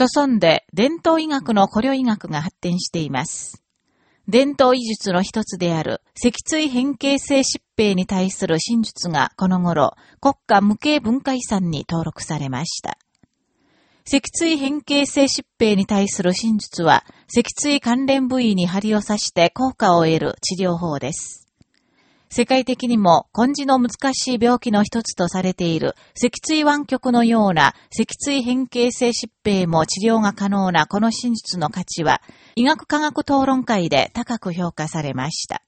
著村で伝統医学の古領医学が発展しています。伝統医術の一つである脊椎変形性疾病に対する真術がこの頃国家無形文化遺産に登録されました。脊椎変形性疾病に対する真術は脊椎関連部位に針を刺して効果を得る治療法です。世界的にも根治の難しい病気の一つとされている脊椎湾曲のような脊椎変形性疾病も治療が可能なこの真実の価値は医学科学討論会で高く評価されました。